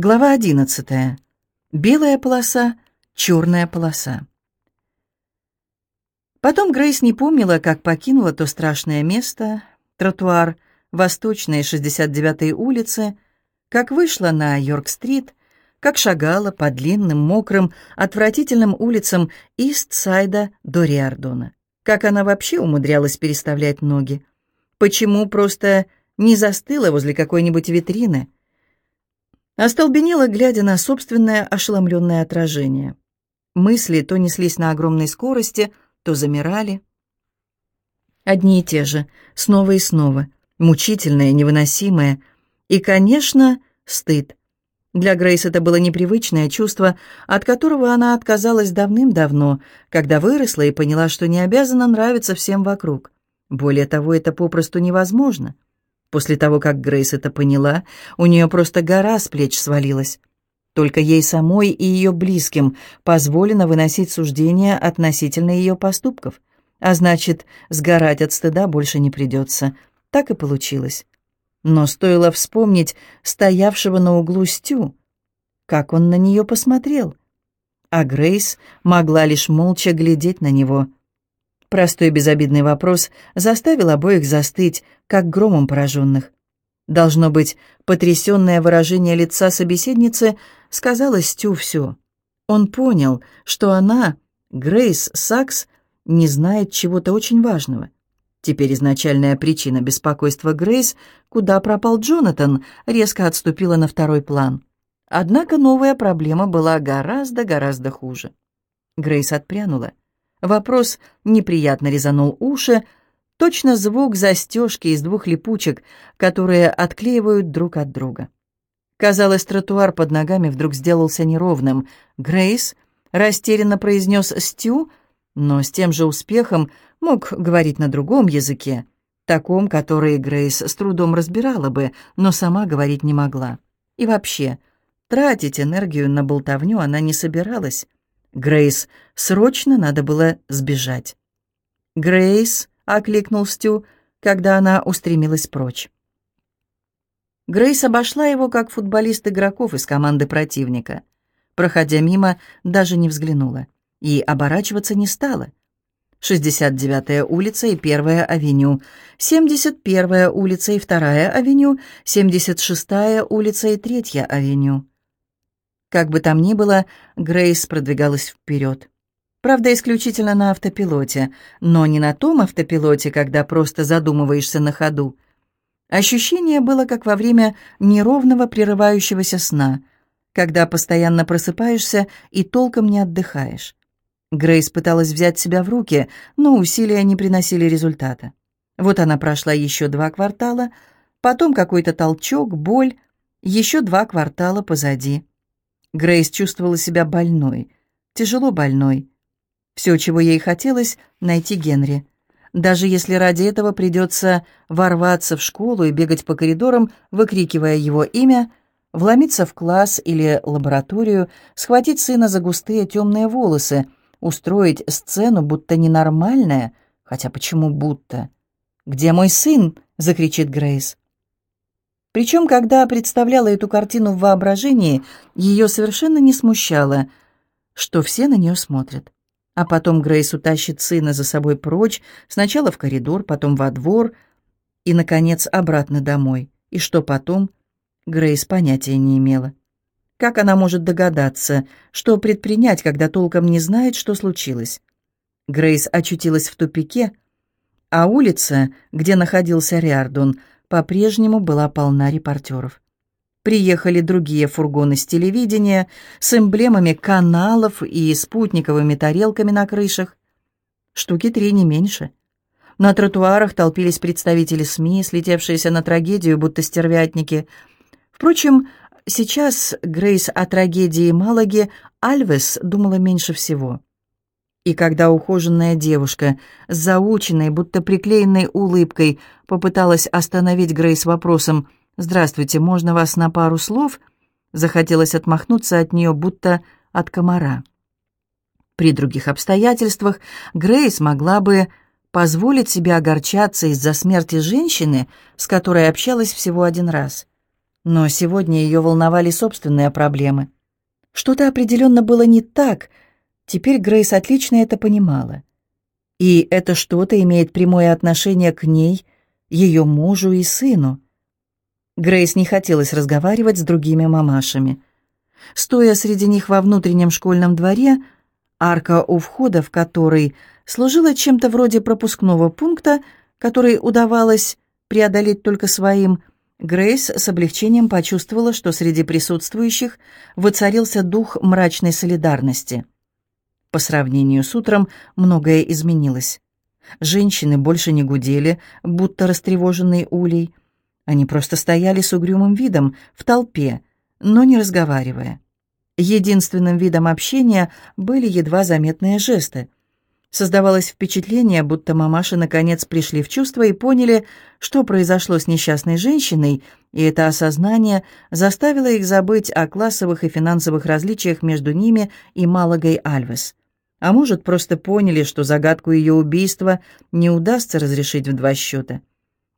Глава 11. Белая полоса, черная полоса. Потом Грейс не помнила, как покинула то страшное место, тротуар Восточной 69-й улицы, как вышла на Йорк-стрит, как шагала по длинным, мокрым, отвратительным улицам Ист-Сайда до Риардона, как она вообще умудрялась переставлять ноги, почему просто не застыла возле какой-нибудь витрины, Остолбенела, глядя на собственное ошеломленное отражение. Мысли то неслись на огромной скорости, то замирали. Одни и те же, снова и снова, мучительные, невыносимые. И, конечно, стыд. Для Грейс это было непривычное чувство, от которого она отказалась давным-давно, когда выросла и поняла, что не обязана нравиться всем вокруг. Более того, это попросту невозможно — После того, как Грейс это поняла, у нее просто гора с плеч свалилась. Только ей самой и ее близким позволено выносить суждения относительно ее поступков. А значит, сгорать от стыда больше не придется. Так и получилось. Но стоило вспомнить стоявшего на углу Стю, как он на нее посмотрел. А Грейс могла лишь молча глядеть на него — Простой безобидный вопрос заставил обоих застыть, как громом пораженных. Должно быть, потрясенное выражение лица собеседницы сказала Стю все. Он понял, что она, Грейс Сакс, не знает чего-то очень важного. Теперь изначальная причина беспокойства Грейс, куда пропал Джонатан, резко отступила на второй план. Однако новая проблема была гораздо-гораздо хуже. Грейс отпрянула. Вопрос неприятно резанул уши, точно звук застежки из двух липучек, которые отклеивают друг от друга. Казалось, тротуар под ногами вдруг сделался неровным. Грейс растерянно произнес «Стю», но с тем же успехом мог говорить на другом языке, таком, который Грейс с трудом разбирала бы, но сама говорить не могла. И вообще, тратить энергию на болтовню она не собиралась. Грейс, срочно надо было сбежать. «Грейс!» — окликнул Стю, когда она устремилась прочь. Грейс обошла его, как футболист игроков из команды противника. Проходя мимо, даже не взглянула. И оборачиваться не стала. 69-я улица и 1-я авеню, 71-я улица и 2-я авеню, 76-я улица и 3-я авеню. Как бы там ни было, Грейс продвигалась вперед. Правда, исключительно на автопилоте, но не на том автопилоте, когда просто задумываешься на ходу. Ощущение было как во время неровного прерывающегося сна, когда постоянно просыпаешься и толком не отдыхаешь. Грейс пыталась взять себя в руки, но усилия не приносили результата. Вот она прошла еще два квартала, потом какой-то толчок, боль, еще два квартала позади. Грейс чувствовала себя больной, тяжело больной. Все, чего ей хотелось, найти Генри. Даже если ради этого придется ворваться в школу и бегать по коридорам, выкрикивая его имя, вломиться в класс или лабораторию, схватить сына за густые темные волосы, устроить сцену, будто ненормальная, хотя почему будто? «Где мой сын?» — закричит Грейс. Причем, когда представляла эту картину в воображении, ее совершенно не смущало, что все на нее смотрят. А потом Грейс утащит сына за собой прочь, сначала в коридор, потом во двор и, наконец, обратно домой. И что потом? Грейс понятия не имела. Как она может догадаться, что предпринять, когда толком не знает, что случилось? Грейс очутилась в тупике, а улица, где находился Риардон, по-прежнему была полна репортеров. Приехали другие фургоны с телевидения, с эмблемами каналов и спутниковыми тарелками на крышах. Штуки три не меньше. На тротуарах толпились представители СМИ, слетевшиеся на трагедию, будто стервятники. Впрочем, сейчас Грейс о трагедии Малаги Альвес думала меньше всего. И когда ухоженная девушка с заученной, будто приклеенной улыбкой попыталась остановить Грейс вопросом «Здравствуйте, можно вас на пару слов?» захотелось отмахнуться от нее, будто от комара. При других обстоятельствах Грейс могла бы позволить себе огорчаться из-за смерти женщины, с которой общалась всего один раз. Но сегодня ее волновали собственные проблемы. Что-то определенно было не так. Теперь Грейс отлично это понимала. И это что-то имеет прямое отношение к ней, ее мужу и сыну. Грейс не хотелось разговаривать с другими мамашами. Стоя среди них во внутреннем школьном дворе, арка у входа в который служила чем-то вроде пропускного пункта, который удавалось преодолеть только своим, Грейс с облегчением почувствовала, что среди присутствующих воцарился дух мрачной солидарности. По сравнению с утром многое изменилось. Женщины больше не гудели, будто растревоженный улей. Они просто стояли с угрюмым видом в толпе, но не разговаривая. Единственным видом общения были едва заметные жесты. Создавалось впечатление, будто мамаши наконец пришли в чувство и поняли, что произошло с несчастной женщиной, и это осознание заставило их забыть о классовых и финансовых различиях между ними и Малагой Альвес. А может, просто поняли, что загадку ее убийства не удастся разрешить в два счета.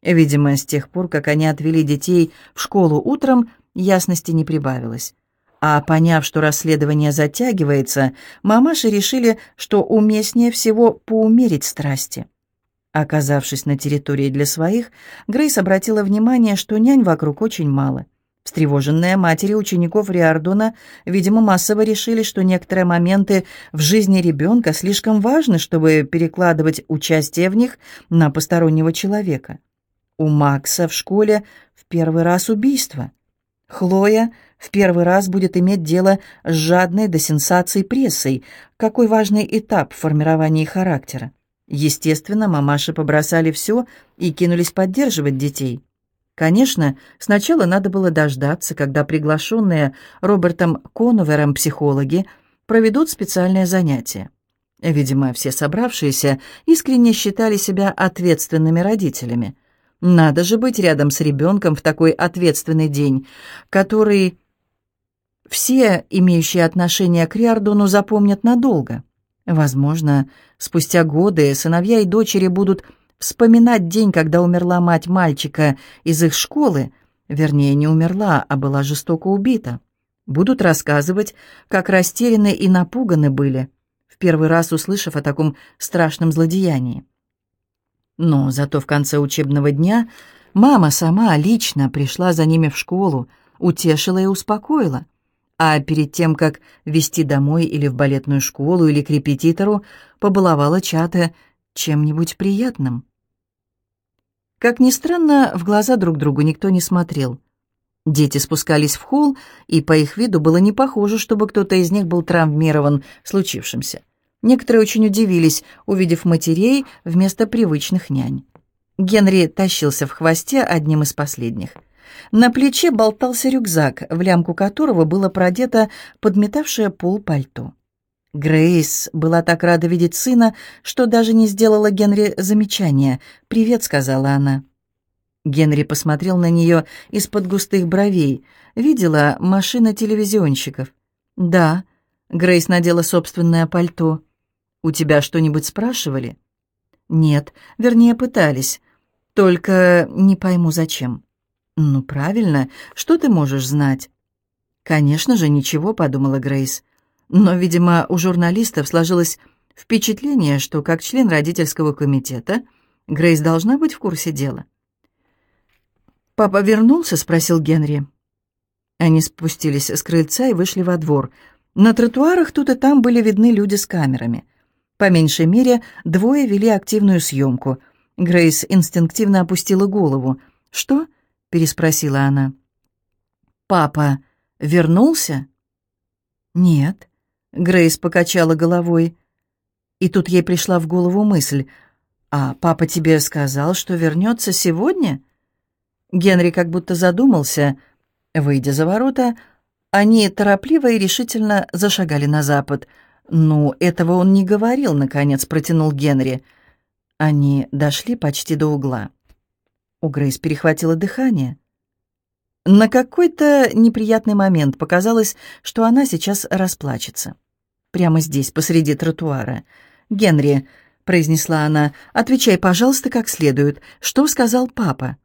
Видимо, с тех пор, как они отвели детей в школу утром, ясности не прибавилось. А поняв, что расследование затягивается, мамаши решили, что уместнее всего поумерить страсти. Оказавшись на территории для своих, Грейс обратила внимание, что нянь вокруг очень мало. Встревоженные матери учеников Риардона, видимо, массово решили, что некоторые моменты в жизни ребенка слишком важны, чтобы перекладывать участие в них на постороннего человека. У Макса в школе в первый раз убийство. Хлоя в первый раз будет иметь дело с жадной до сенсаций прессой. Какой важный этап в формировании характера. Естественно, мамаши побросали все и кинулись поддерживать детей. Конечно, сначала надо было дождаться, когда приглашенные Робертом Коновером психологи проведут специальное занятие. Видимо, все собравшиеся искренне считали себя ответственными родителями. Надо же быть рядом с ребенком в такой ответственный день, который все, имеющие отношение к Риардону, запомнят надолго. Возможно, спустя годы сыновья и дочери будут вспоминать день, когда умерла мать мальчика из их школы, вернее, не умерла, а была жестоко убита. Будут рассказывать, как растеряны и напуганы были, в первый раз услышав о таком страшном злодеянии. Но зато в конце учебного дня мама сама лично пришла за ними в школу, утешила и успокоила. А перед тем, как вести домой или в балетную школу, или к репетитору, побаловала чата чем-нибудь приятным. Как ни странно, в глаза друг другу никто не смотрел. Дети спускались в холл, и по их виду было не похоже, чтобы кто-то из них был травмирован случившимся. Некоторые очень удивились, увидев матерей вместо привычных нянь. Генри тащился в хвосте одним из последних. На плече болтался рюкзак, в лямку которого было продето подметавшее пол пальто. Грейс была так рада видеть сына, что даже не сделала Генри замечания. «Привет», — сказала она. Генри посмотрел на нее из-под густых бровей. Видела машина телевизионщиков. «Да», — Грейс надела собственное пальто. «У тебя что-нибудь спрашивали?» «Нет, вернее, пытались. Только не пойму, зачем». «Ну, правильно. Что ты можешь знать?» «Конечно же, ничего», — подумала Грейс. Но, видимо, у журналистов сложилось впечатление, что как член родительского комитета Грейс должна быть в курсе дела. «Папа вернулся?» — спросил Генри. Они спустились с крыльца и вышли во двор. На тротуарах тут и там были видны люди с камерами. По меньшей мере, двое вели активную съемку. Грейс инстинктивно опустила голову. «Что?» — переспросила она. «Папа вернулся?» «Нет». Грейс покачала головой. И тут ей пришла в голову мысль. «А папа тебе сказал, что вернется сегодня?» Генри как будто задумался. Выйдя за ворота, они торопливо и решительно зашагали на запад — «Ну, этого он не говорил», — наконец протянул Генри. Они дошли почти до угла. У Грейс перехватило дыхание. На какой-то неприятный момент показалось, что она сейчас расплачется. Прямо здесь, посреди тротуара. «Генри», — произнесла она, — «отвечай, пожалуйста, как следует. Что сказал папа?»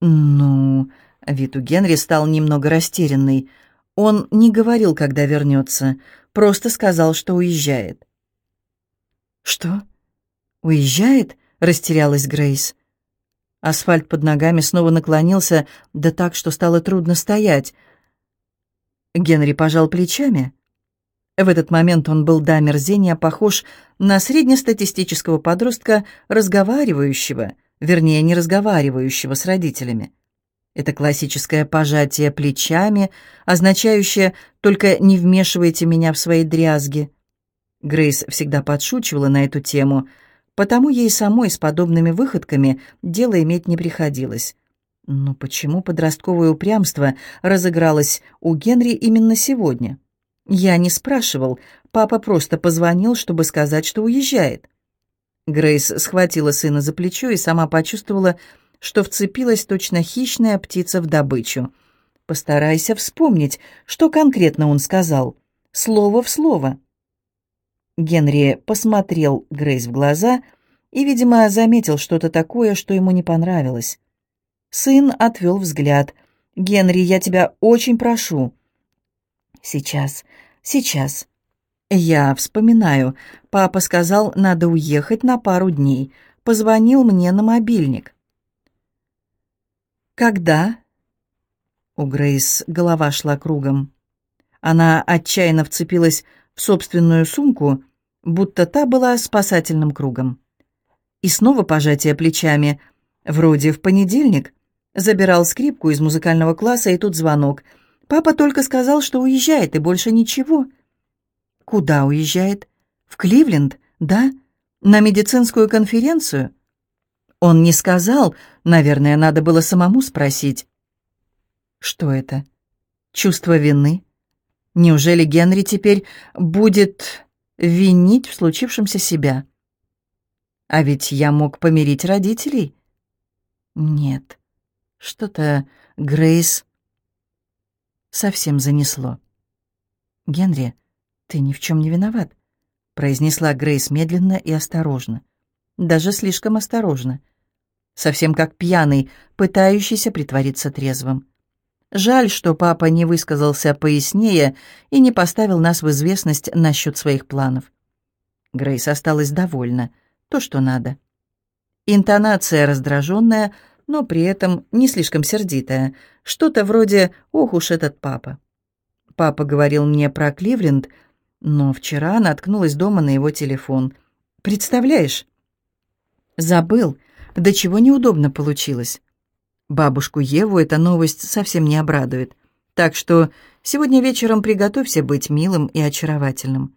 «Ну...» Вид у Генри стал немного растерянный. Он не говорил, когда вернется, просто сказал, что уезжает. «Что? Уезжает?» — растерялась Грейс. Асфальт под ногами снова наклонился, да так, что стало трудно стоять. Генри пожал плечами. В этот момент он был до мерзения похож на среднестатистического подростка, разговаривающего, вернее, не разговаривающего с родителями. Это классическое пожатие плечами, означающее «только не вмешивайте меня в свои дрязги». Грейс всегда подшучивала на эту тему, потому ей самой с подобными выходками дело иметь не приходилось. Но почему подростковое упрямство разыгралось у Генри именно сегодня? Я не спрашивал, папа просто позвонил, чтобы сказать, что уезжает. Грейс схватила сына за плечо и сама почувствовала, что вцепилась точно хищная птица в добычу. Постарайся вспомнить, что конкретно он сказал. Слово в слово. Генри посмотрел Грейс в глаза и, видимо, заметил что-то такое, что ему не понравилось. Сын отвел взгляд. «Генри, я тебя очень прошу». «Сейчас, сейчас». «Я вспоминаю. Папа сказал, надо уехать на пару дней. Позвонил мне на мобильник. «Когда?» У Грейс голова шла кругом. Она отчаянно вцепилась в собственную сумку, будто та была спасательным кругом. И снова пожатие плечами. Вроде в понедельник. Забирал скрипку из музыкального класса, и тут звонок. Папа только сказал, что уезжает, и больше ничего. Куда уезжает? В Кливленд, да? На медицинскую конференцию? Он не сказал, наверное, надо было самому спросить. Что это? Чувство вины? Неужели Генри теперь будет винить в случившемся себя? А ведь я мог помирить родителей. Нет, что-то Грейс совсем занесло. «Генри, ты ни в чем не виноват», — произнесла Грейс медленно и осторожно даже слишком осторожно. Совсем как пьяный, пытающийся притвориться трезвым. Жаль, что папа не высказался пояснее и не поставил нас в известность насчет своих планов. Грейс осталась довольна. То, что надо. Интонация раздраженная, но при этом не слишком сердитая. Что-то вроде «Ох уж этот папа». Папа говорил мне про Кливленд, но вчера наткнулась дома на его телефон. Представляешь? Забыл, до чего неудобно получилось. Бабушку Еву эта новость совсем не обрадует. Так что сегодня вечером приготовься быть милым и очаровательным.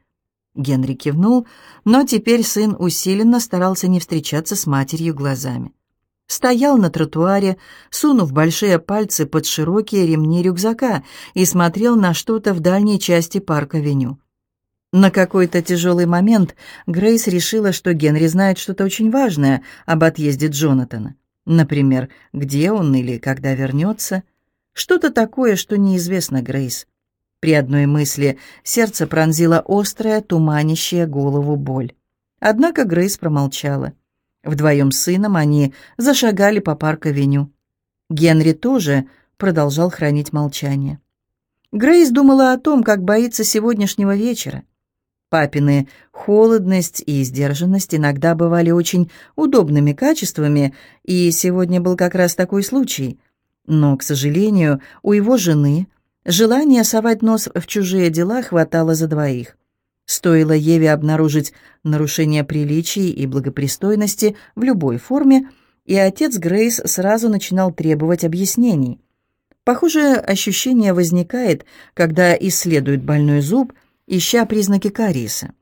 Генри кивнул, но теперь сын усиленно старался не встречаться с матерью глазами. Стоял на тротуаре, сунув большие пальцы под широкие ремни рюкзака и смотрел на что-то в дальней части парка-веню. На какой-то тяжелый момент Грейс решила, что Генри знает что-то очень важное об отъезде Джонатана. Например, где он или когда вернется. Что-то такое, что неизвестно Грейс. При одной мысли сердце пронзило острая, туманящая голову боль. Однако Грейс промолчала. Вдвоем с сыном они зашагали по парк-авеню. Генри тоже продолжал хранить молчание. Грейс думала о том, как боится сегодняшнего вечера. Папины холодность и сдержанность иногда бывали очень удобными качествами, и сегодня был как раз такой случай. Но, к сожалению, у его жены желания совать нос в чужие дела хватало за двоих. Стоило Еве обнаружить нарушение приличий и благопристойности в любой форме, и отец Грейс сразу начинал требовать объяснений. Похожее ощущение возникает, когда исследуют больной зуб – ища признаки кариеса.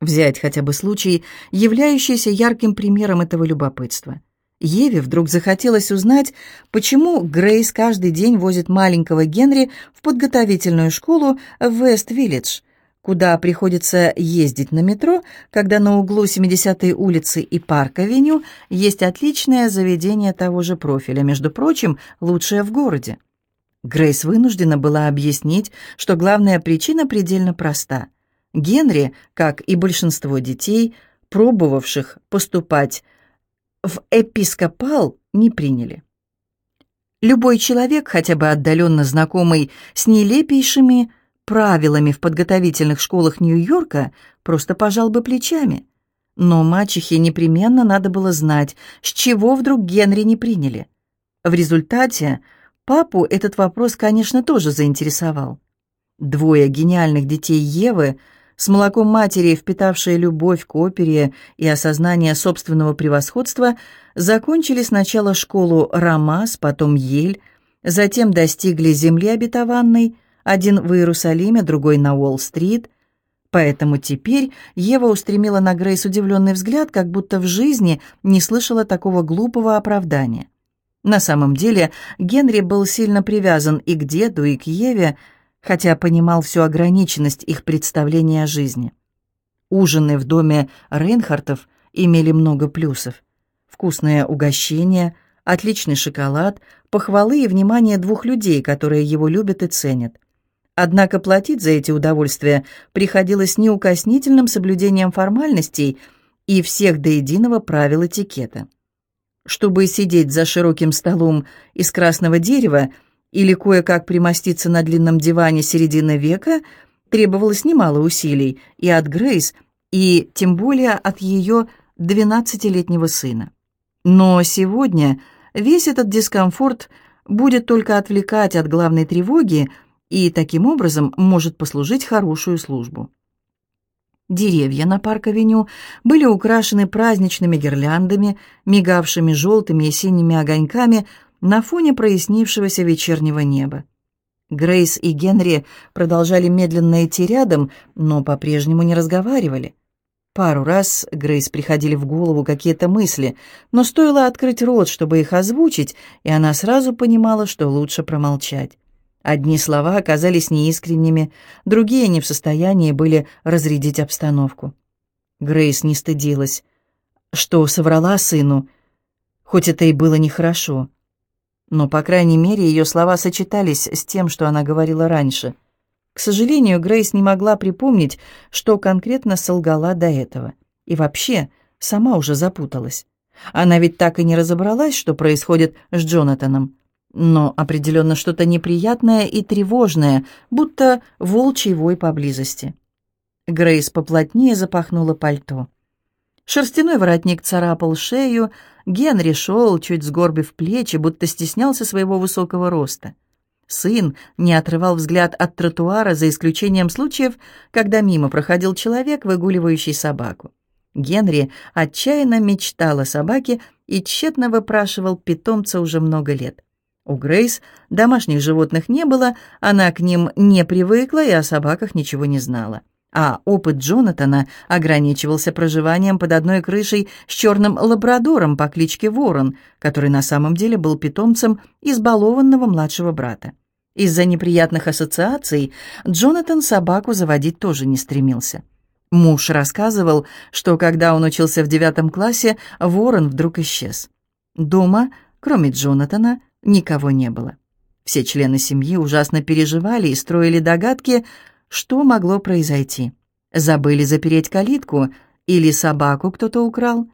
Взять хотя бы случай, являющийся ярким примером этого любопытства. Еве вдруг захотелось узнать, почему Грейс каждый день возит маленького Генри в подготовительную школу в Вест-Виллидж, куда приходится ездить на метро, когда на углу 70-й улицы и Парк-авеню есть отличное заведение того же профиля, между прочим, лучшее в городе. Грейс вынуждена была объяснить, что главная причина предельно проста. Генри, как и большинство детей, пробовавших поступать в эпископал, не приняли. Любой человек, хотя бы отдаленно знакомый с нелепейшими правилами в подготовительных школах Нью-Йорка, просто пожал бы плечами. Но мачехе непременно надо было знать, с чего вдруг Генри не приняли. В результате папу этот вопрос, конечно, тоже заинтересовал. Двое гениальных детей Евы, с молоком матери, впитавшие любовь к опере и осознание собственного превосходства, закончили сначала школу Рамас, потом Ель, затем достигли земли обетованной, один в Иерусалиме, другой на Уолл-стрит – Поэтому теперь Ева устремила на Грейс удивленный взгляд, как будто в жизни не слышала такого глупого оправдания. На самом деле Генри был сильно привязан и к деду, и к Еве, хотя понимал всю ограниченность их представления о жизни. Ужины в доме Рейнхартов имели много плюсов. Вкусное угощение, отличный шоколад, похвалы и внимание двух людей, которые его любят и ценят – Однако платить за эти удовольствия приходилось неукоснительным соблюдением формальностей и всех до единого правил этикета. Чтобы сидеть за широким столом из красного дерева или кое-как примоститься на длинном диване середины века, требовалось немало усилий и от Грейс, и тем более от ее двенадцатилетнего сына. Но сегодня весь этот дискомфорт будет только отвлекать от главной тревоги – и таким образом может послужить хорошую службу. Деревья на парк-авеню были украшены праздничными гирляндами, мигавшими желтыми и синими огоньками на фоне прояснившегося вечернего неба. Грейс и Генри продолжали медленно идти рядом, но по-прежнему не разговаривали. Пару раз Грейс приходили в голову какие-то мысли, но стоило открыть рот, чтобы их озвучить, и она сразу понимала, что лучше промолчать. Одни слова оказались неискренними, другие не в состоянии были разрядить обстановку. Грейс не стыдилась, что соврала сыну, хоть это и было нехорошо. Но, по крайней мере, ее слова сочетались с тем, что она говорила раньше. К сожалению, Грейс не могла припомнить, что конкретно солгала до этого. И вообще, сама уже запуталась. Она ведь так и не разобралась, что происходит с Джонатаном но определенно что-то неприятное и тревожное, будто волчий вой поблизости. Грейс поплотнее запахнула пальто. Шерстяной воротник царапал шею, Генри шел, чуть сгорбив плечи, будто стеснялся своего высокого роста. Сын не отрывал взгляд от тротуара, за исключением случаев, когда мимо проходил человек, выгуливающий собаку. Генри отчаянно мечтал о собаке и тщетно выпрашивал питомца уже много лет. У Грейс домашних животных не было, она к ним не привыкла и о собаках ничего не знала. А опыт Джонатана ограничивался проживанием под одной крышей с черным лабрадором по кличке Ворон, который на самом деле был питомцем избалованного младшего брата. Из-за неприятных ассоциаций Джонатан собаку заводить тоже не стремился. Муж рассказывал, что когда он учился в девятом классе, Ворон вдруг исчез. Дома, кроме Джонатана, никого не было. Все члены семьи ужасно переживали и строили догадки, что могло произойти. Забыли запереть калитку или собаку кто-то украл?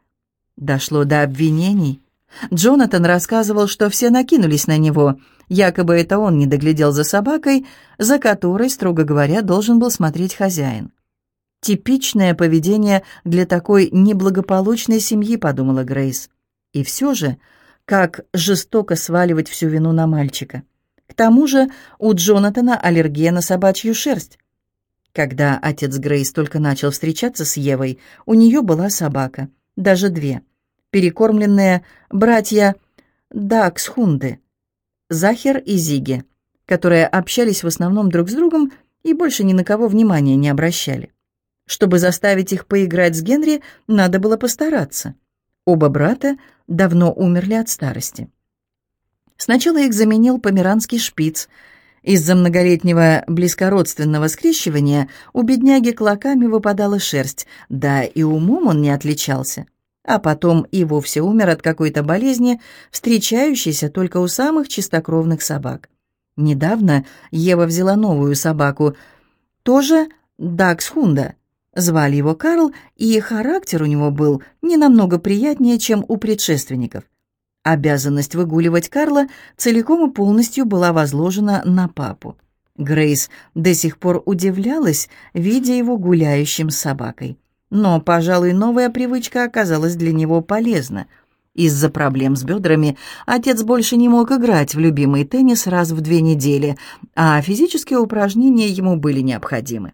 Дошло до обвинений. Джонатан рассказывал, что все накинулись на него. Якобы это он не доглядел за собакой, за которой, строго говоря, должен был смотреть хозяин. «Типичное поведение для такой неблагополучной семьи», — подумала Грейс. И все же как жестоко сваливать всю вину на мальчика. К тому же у Джонатана аллергия на собачью шерсть. Когда отец Грейс только начал встречаться с Евой, у нее была собака, даже две, перекормленные братья Даксхунды, Захер и Зиги, которые общались в основном друг с другом и больше ни на кого внимания не обращали. Чтобы заставить их поиграть с Генри, надо было постараться. Оба брата давно умерли от старости. Сначала их заменил померанский шпиц. Из-за многолетнего близкородственного скрещивания у бедняги клоками выпадала шерсть, да и умом он не отличался. А потом и вовсе умер от какой-то болезни, встречающейся только у самых чистокровных собак. Недавно Ева взяла новую собаку, тоже Даксхунда, Звали его Карл, и характер у него был не намного приятнее, чем у предшественников. Обязанность выгуливать Карла целиком и полностью была возложена на папу. Грейс до сих пор удивлялась, видя его гуляющим с собакой. Но, пожалуй, новая привычка оказалась для него полезна. Из-за проблем с бедрами отец больше не мог играть в любимый теннис раз в две недели, а физические упражнения ему были необходимы.